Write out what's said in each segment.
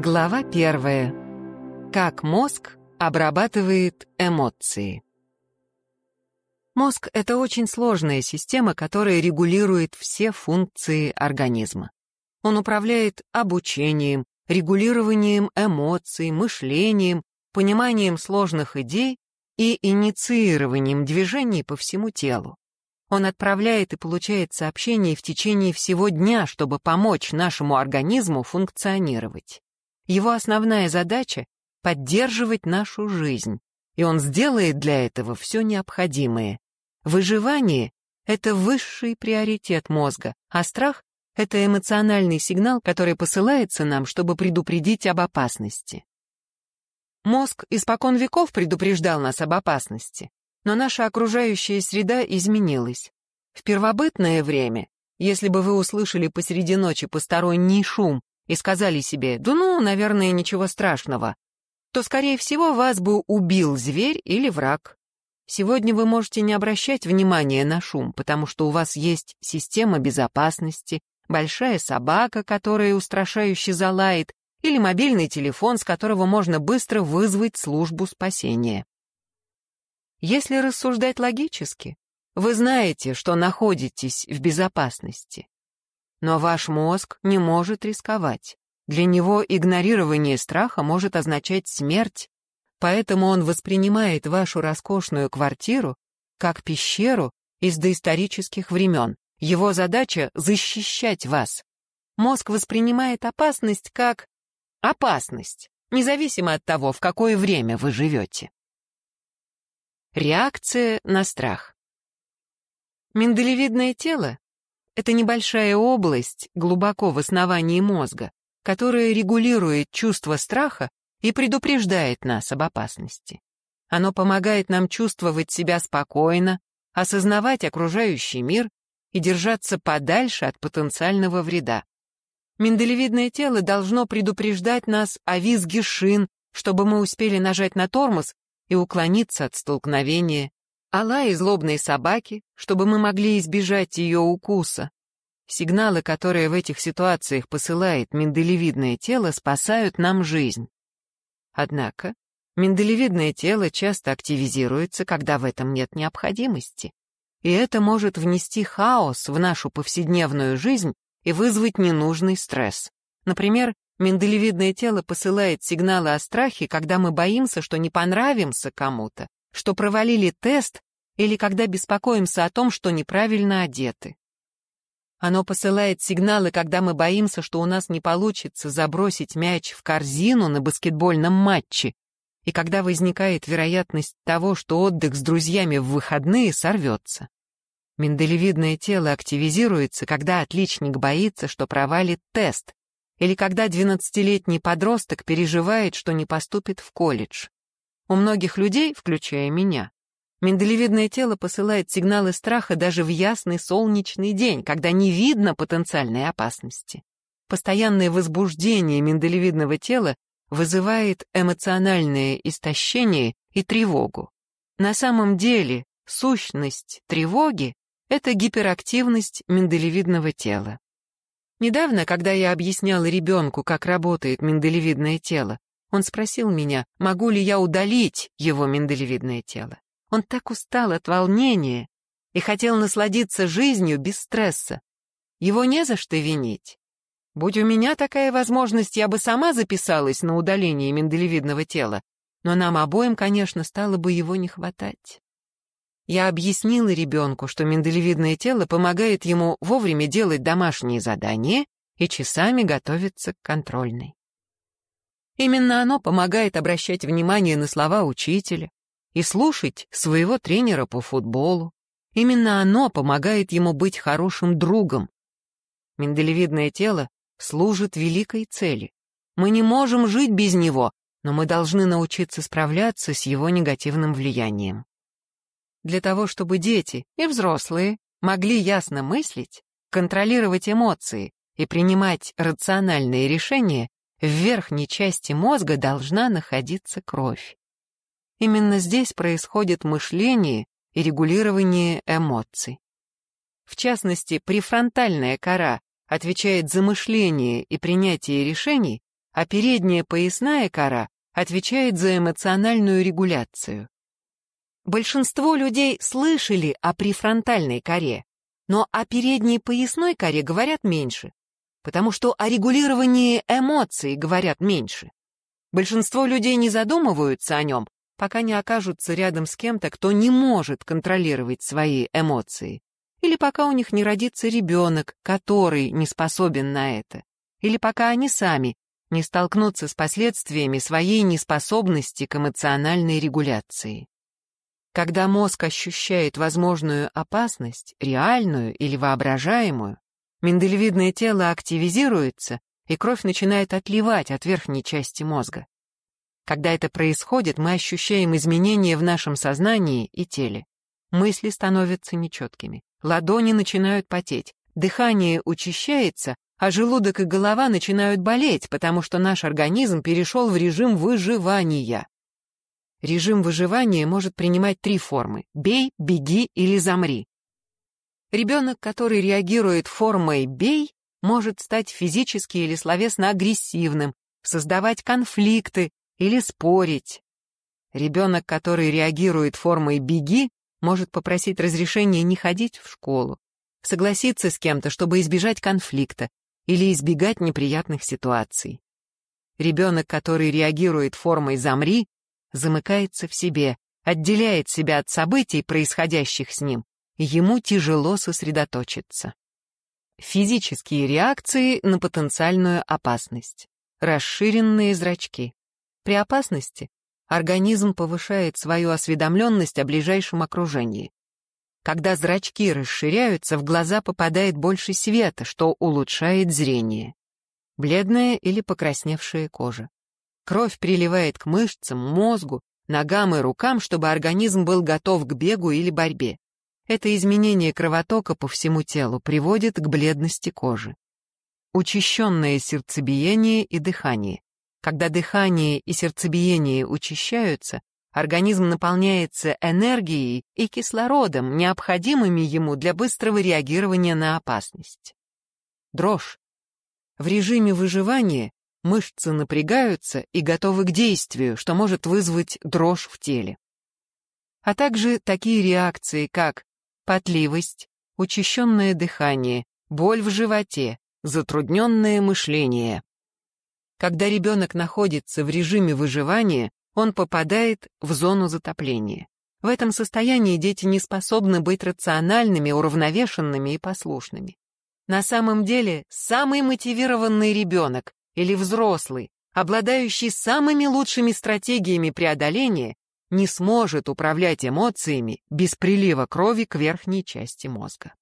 Глава первая. Как мозг обрабатывает эмоции. Мозг — это очень сложная система, которая регулирует все функции организма. Он управляет обучением, регулированием эмоций, мышлением, пониманием сложных идей и инициированием движений по всему телу. Он отправляет и получает сообщения в течение всего дня, чтобы помочь нашему организму функционировать. Его основная задача — поддерживать нашу жизнь, и он сделает для этого все необходимое. Выживание — это высший приоритет мозга, а страх — это эмоциональный сигнал, который посылается нам, чтобы предупредить об опасности. Мозг испокон веков предупреждал нас об опасности, но наша окружающая среда изменилась. В первобытное время, если бы вы услышали посреди ночи посторонний шум и сказали себе «да ну, наверное, ничего страшного», то, скорее всего, вас бы убил зверь или враг. Сегодня вы можете не обращать внимания на шум, потому что у вас есть система безопасности, большая собака, которая устрашающе залает, или мобильный телефон, с которого можно быстро вызвать службу спасения. Если рассуждать логически, вы знаете, что находитесь в безопасности. Но ваш мозг не может рисковать. Для него игнорирование страха может означать смерть, поэтому он воспринимает вашу роскошную квартиру как пещеру из доисторических времен. Его задача — защищать вас. Мозг воспринимает опасность как опасность, независимо от того, в какое время вы живете. Реакция на страх. Миндалевидное тело — это небольшая область глубоко в основании мозга, которая регулирует чувство страха и предупреждает нас об опасности. Оно помогает нам чувствовать себя спокойно, осознавать окружающий мир и держаться подальше от потенциального вреда. Миндалевидное тело должно предупреждать нас о визге шин, чтобы мы успели нажать на тормоз и уклониться от столкновения, о лае злобной собаки, чтобы мы могли избежать ее укуса. Сигналы, которые в этих ситуациях посылает миндалевидное тело, спасают нам жизнь. Однако миндалевидное тело часто активизируется, когда в этом нет необходимости. И это может внести хаос в нашу повседневную жизнь и вызвать ненужный стресс. Например, миндалевидное тело посылает сигналы о страхе, когда мы боимся, что не понравимся кому-то, что провалили тест или когда беспокоимся о том, что неправильно одеты. Оно посылает сигналы, когда мы боимся, что у нас не получится забросить мяч в корзину на баскетбольном матче, и когда возникает вероятность того, что отдых с друзьями в выходные сорвется. Миндалевидное тело активизируется, когда отличник боится, что провалит тест, или когда 12-летний подросток переживает, что не поступит в колледж. У многих людей, включая меня, Миндалевидное тело посылает сигналы страха даже в ясный солнечный день, когда не видно потенциальной опасности. Постоянное возбуждение миндалевидного тела вызывает эмоциональное истощение и тревогу. На самом деле, сущность тревоги — это гиперактивность миндалевидного тела. Недавно, когда я объясняла ребенку, как работает миндалевидное тело, он спросил меня, могу ли я удалить его миндалевидное тело. Он так устал от волнения и хотел насладиться жизнью без стресса. Его не за что винить. Будь у меня такая возможность, я бы сама записалась на удаление миндалевидного тела, но нам обоим, конечно, стало бы его не хватать. Я объяснила ребенку, что миндалевидное тело помогает ему вовремя делать домашние задания и часами готовиться к контрольной. Именно оно помогает обращать внимание на слова учителя, и слушать своего тренера по футболу. Именно оно помогает ему быть хорошим другом. Миндалевидное тело служит великой цели. Мы не можем жить без него, но мы должны научиться справляться с его негативным влиянием. Для того, чтобы дети и взрослые могли ясно мыслить, контролировать эмоции и принимать рациональные решения, в верхней части мозга должна находиться кровь. Именно здесь происходит мышление и регулирование эмоций. В частности, префронтальная кора отвечает за мышление и принятие решений, а передняя поясная кора отвечает за эмоциональную регуляцию. Большинство людей слышали о префронтальной коре, но о передней поясной коре говорят меньше, потому что о регулировании эмоций говорят меньше. Большинство людей не задумываются о нем, пока не окажутся рядом с кем-то, кто не может контролировать свои эмоции, или пока у них не родится ребенок, который не способен на это, или пока они сами не столкнутся с последствиями своей неспособности к эмоциональной регуляции. Когда мозг ощущает возможную опасность, реальную или воображаемую, миндалевидное тело активизируется, и кровь начинает отливать от верхней части мозга. Когда это происходит, мы ощущаем изменения в нашем сознании и теле. Мысли становятся нечеткими, ладони начинают потеть, дыхание учащается, а желудок и голова начинают болеть, потому что наш организм перешел в режим выживания. Режим выживания может принимать три формы – бей, беги или замри. Ребенок, который реагирует формой «бей», может стать физически или словесно агрессивным, создавать конфликты или спорить. Ребенок, который реагирует формой «беги», может попросить разрешения не ходить в школу, согласиться с кем-то, чтобы избежать конфликта или избегать неприятных ситуаций. Ребенок, который реагирует формой «замри», замыкается в себе, отделяет себя от событий, происходящих с ним, ему тяжело сосредоточиться. Физические реакции на потенциальную опасность. Расширенные зрачки. При опасности организм повышает свою осведомленность о ближайшем окружении. Когда зрачки расширяются, в глаза попадает больше света, что улучшает зрение. Бледная или покрасневшая кожа. Кровь приливает к мышцам, мозгу, ногам и рукам, чтобы организм был готов к бегу или борьбе. Это изменение кровотока по всему телу приводит к бледности кожи. Учащенное сердцебиение и дыхание. Когда дыхание и сердцебиение учащаются, организм наполняется энергией и кислородом, необходимыми ему для быстрого реагирования на опасность. Дрожь. В режиме выживания мышцы напрягаются и готовы к действию, что может вызвать дрожь в теле. А также такие реакции, как потливость, учащенное дыхание, боль в животе, затрудненное мышление. Когда ребенок находится в режиме выживания, он попадает в зону затопления. В этом состоянии дети не способны быть рациональными, уравновешенными и послушными. На самом деле, самый мотивированный ребенок или взрослый, обладающий самыми лучшими стратегиями преодоления, не сможет управлять эмоциями без прилива крови к верхней части мозга.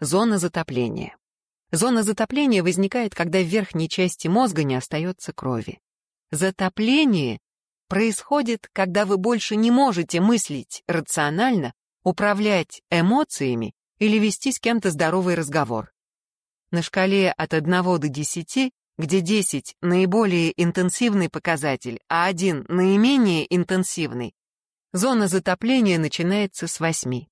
Зона затопления. Зона затопления возникает, когда в верхней части мозга не остается крови. Затопление происходит, когда вы больше не можете мыслить рационально, управлять эмоциями или вести с кем-то здоровый разговор. На шкале от 1 до 10 где 10 — наиболее интенсивный показатель, а 1 — наименее интенсивный, зона затопления начинается с 8.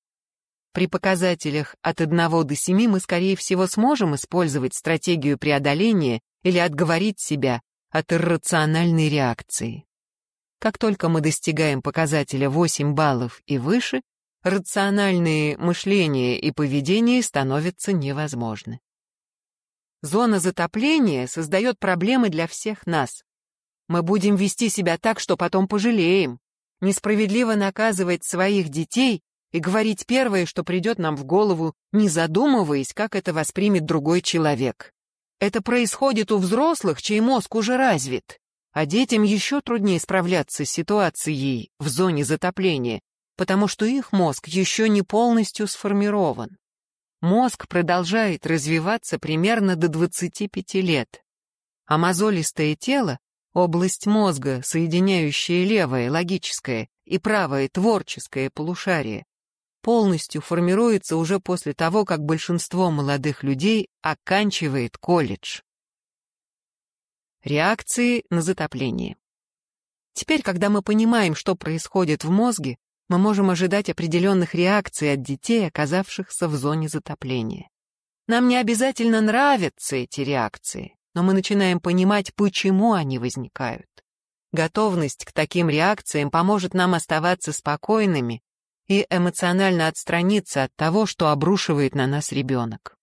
При показателях от 1 до 7 мы, скорее всего, сможем использовать стратегию преодоления или отговорить себя от иррациональной реакции. Как только мы достигаем показателя 8 баллов и выше, рациональные мышление и поведение становятся невозможны. Зона затопления создает проблемы для всех нас. Мы будем вести себя так, что потом пожалеем, несправедливо наказывать своих детей и говорить первое, что придет нам в голову, не задумываясь, как это воспримет другой человек. Это происходит у взрослых, чей мозг уже развит, а детям еще труднее справляться с ситуацией в зоне затопления, потому что их мозг еще не полностью сформирован. Мозг продолжает развиваться примерно до 25 лет. А мозолистое тело, область мозга, соединяющая левое, логическое, и правое, творческое полушарие, полностью формируется уже после того, как большинство молодых людей оканчивает колледж. Реакции на затопление. Теперь, когда мы понимаем, что происходит в мозге, мы можем ожидать определенных реакций от детей, оказавшихся в зоне затопления. Нам не обязательно нравятся эти реакции. но мы начинаем понимать, почему они возникают. Готовность к таким реакциям поможет нам оставаться спокойными и эмоционально отстраниться от того, что обрушивает на нас ребенок.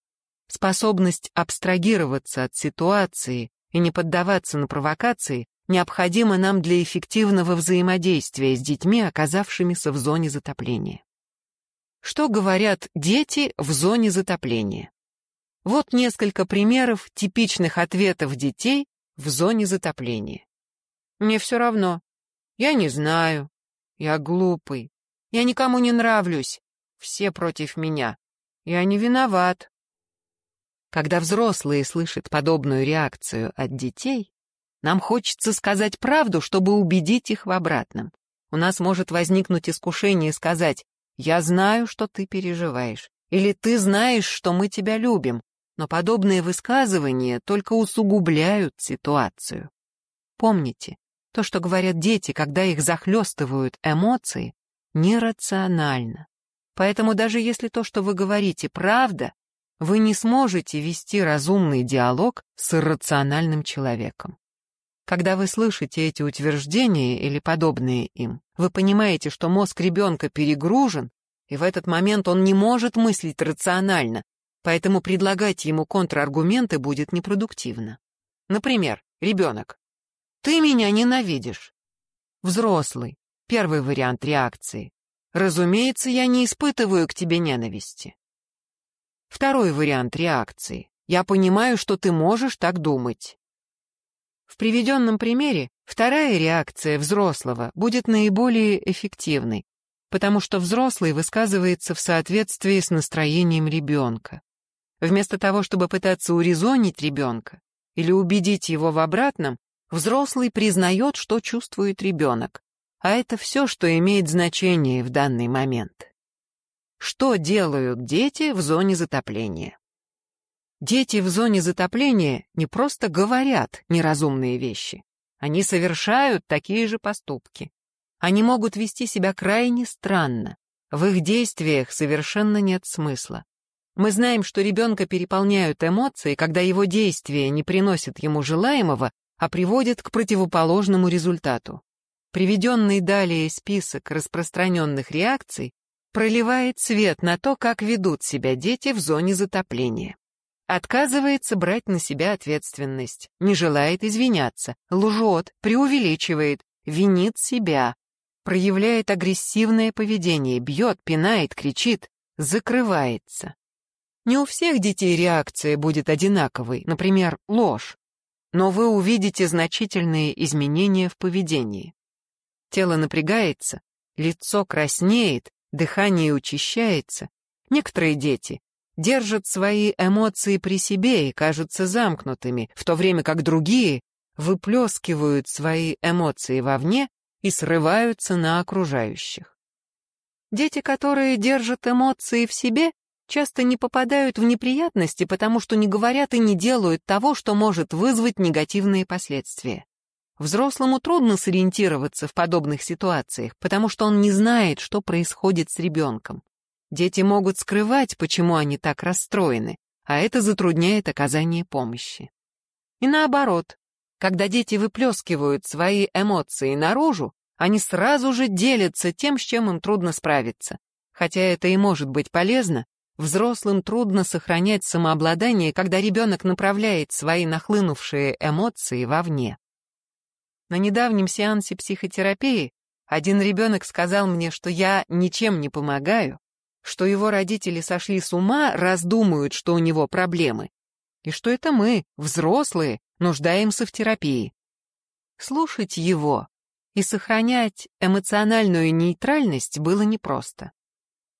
Способность абстрагироваться от ситуации и не поддаваться на провокации необходима нам для эффективного взаимодействия с детьми, оказавшимися в зоне затопления. Что говорят дети в зоне затопления? Вот несколько примеров типичных ответов детей в зоне затопления. Мне все равно. Я не знаю. Я глупый. Я никому не нравлюсь. Все против меня. Я не виноват. Когда взрослые слышат подобную реакцию от детей, нам хочется сказать правду, чтобы убедить их в обратном. У нас может возникнуть искушение сказать «Я знаю, что ты переживаешь» или «Ты знаешь, что мы тебя любим», но подобные высказывания только усугубляют ситуацию. Помните, то, что говорят дети, когда их захлестывают эмоции, нерационально. Поэтому даже если то, что вы говорите, правда, вы не сможете вести разумный диалог с иррациональным человеком. Когда вы слышите эти утверждения или подобные им, вы понимаете, что мозг ребенка перегружен, и в этот момент он не может мыслить рационально, поэтому предлагать ему контраргументы будет непродуктивно. Например, ребенок. «Ты меня ненавидишь». Взрослый. Первый вариант реакции. «Разумеется, я не испытываю к тебе ненависти». Второй вариант реакции. «Я понимаю, что ты можешь так думать». В приведенном примере вторая реакция взрослого будет наиболее эффективной, потому что взрослый высказывается в соответствии с настроением ребенка. Вместо того, чтобы пытаться урезонить ребенка или убедить его в обратном, взрослый признает, что чувствует ребенок, а это все, что имеет значение в данный момент. Что делают дети в зоне затопления? Дети в зоне затопления не просто говорят неразумные вещи, они совершают такие же поступки. Они могут вести себя крайне странно, в их действиях совершенно нет смысла. Мы знаем, что ребенка переполняют эмоции, когда его действия не приносят ему желаемого, а приводят к противоположному результату. Приведенный далее список распространенных реакций проливает свет на то, как ведут себя дети в зоне затопления. Отказывается брать на себя ответственность, не желает извиняться, лжет, преувеличивает, винит себя, проявляет агрессивное поведение, бьет, пинает, кричит, закрывается. Не у всех детей реакция будет одинаковой, например, ложь, но вы увидите значительные изменения в поведении. Тело напрягается, лицо краснеет, дыхание учащается. Некоторые дети держат свои эмоции при себе и кажутся замкнутыми, в то время как другие выплескивают свои эмоции вовне и срываются на окружающих. Дети, которые держат эмоции в себе, часто не попадают в неприятности, потому что не говорят и не делают того, что может вызвать негативные последствия. Взрослому трудно сориентироваться в подобных ситуациях, потому что он не знает, что происходит с ребенком. Дети могут скрывать, почему они так расстроены, а это затрудняет оказание помощи. И наоборот, когда дети выплескивают свои эмоции наружу, они сразу же делятся тем, с чем им трудно справиться. Хотя это и может быть полезно, Взрослым трудно сохранять самообладание, когда ребенок направляет свои нахлынувшие эмоции вовне. На недавнем сеансе психотерапии один ребенок сказал мне, что я ничем не помогаю, что его родители сошли с ума, раздумают, что у него проблемы, и что это мы, взрослые, нуждаемся в терапии. Слушать его и сохранять эмоциональную нейтральность было непросто.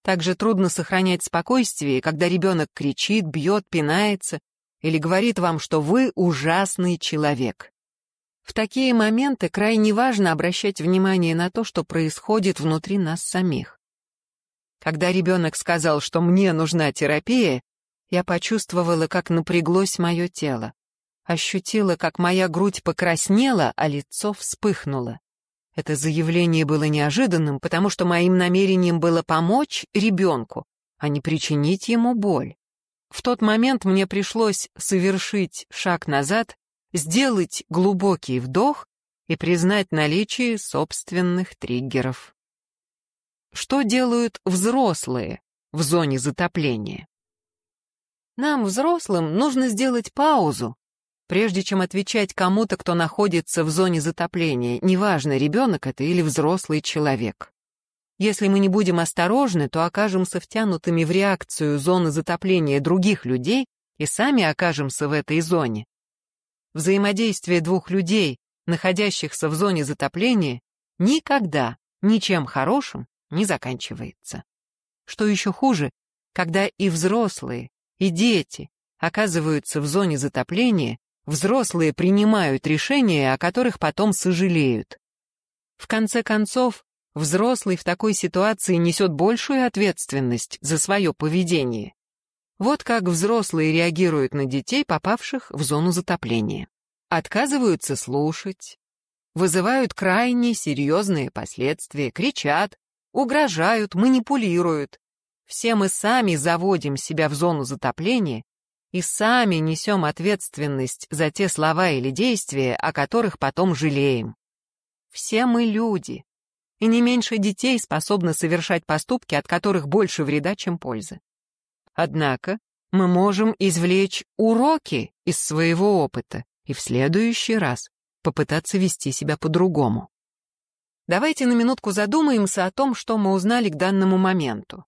Также трудно сохранять спокойствие, когда ребенок кричит, бьет, пинается или говорит вам, что вы ужасный человек. В такие моменты крайне важно обращать внимание на то, что происходит внутри нас самих. Когда ребенок сказал, что мне нужна терапия, я почувствовала, как напряглось мое тело. Ощутила, как моя грудь покраснела, а лицо вспыхнуло. Это заявление было неожиданным, потому что моим намерением было помочь ребенку, а не причинить ему боль. В тот момент мне пришлось совершить шаг назад сделать глубокий вдох и признать наличие собственных триггеров. Что делают взрослые в зоне затопления? Нам, взрослым, нужно сделать паузу, прежде чем отвечать кому-то, кто находится в зоне затопления, неважно, ребенок это или взрослый человек. Если мы не будем осторожны, то окажемся втянутыми в реакцию зоны затопления других людей и сами окажемся в этой зоне. Взаимодействие двух людей, находящихся в зоне затопления, никогда ничем хорошим не заканчивается. Что еще хуже, когда и взрослые, и дети оказываются в зоне затопления, взрослые принимают решения, о которых потом сожалеют. В конце концов, взрослый в такой ситуации несет большую ответственность за свое поведение. Вот как взрослые реагируют на детей, попавших в зону затопления. Отказываются слушать, вызывают крайне серьезные последствия, кричат, угрожают, манипулируют, все мы сами заводим себя в зону затопления и сами несем ответственность за те слова или действия, о которых потом жалеем. Все мы люди, и не меньше детей способны совершать поступки, от которых больше вреда, чем пользы. Однако мы можем извлечь уроки из своего опыта и в следующий раз попытаться вести себя по-другому. Давайте на минутку задумаемся о том, что мы узнали к данному моменту.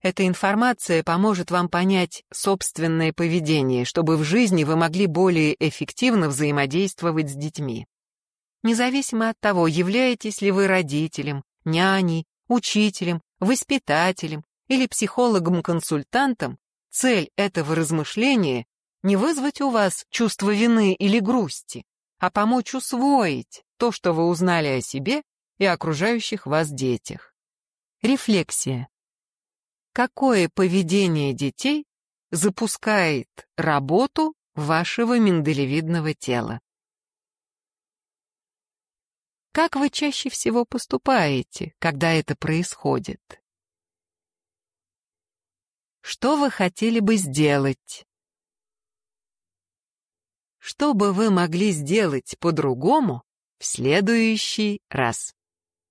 Эта информация поможет вам понять собственное поведение, чтобы в жизни вы могли более эффективно взаимодействовать с детьми. Независимо от того, являетесь ли вы родителем, няней, учителем, воспитателем или психологом-консультантом, цель этого размышления — не вызвать у вас чувство вины или грусти, а помочь усвоить то, что вы узнали о себе и окружающих вас детях. Рефлексия. Какое поведение детей запускает работу вашего миндалевидного тела? Как вы чаще всего поступаете, когда это происходит? Что вы хотели бы сделать? Что бы вы могли сделать по-другому в следующий раз?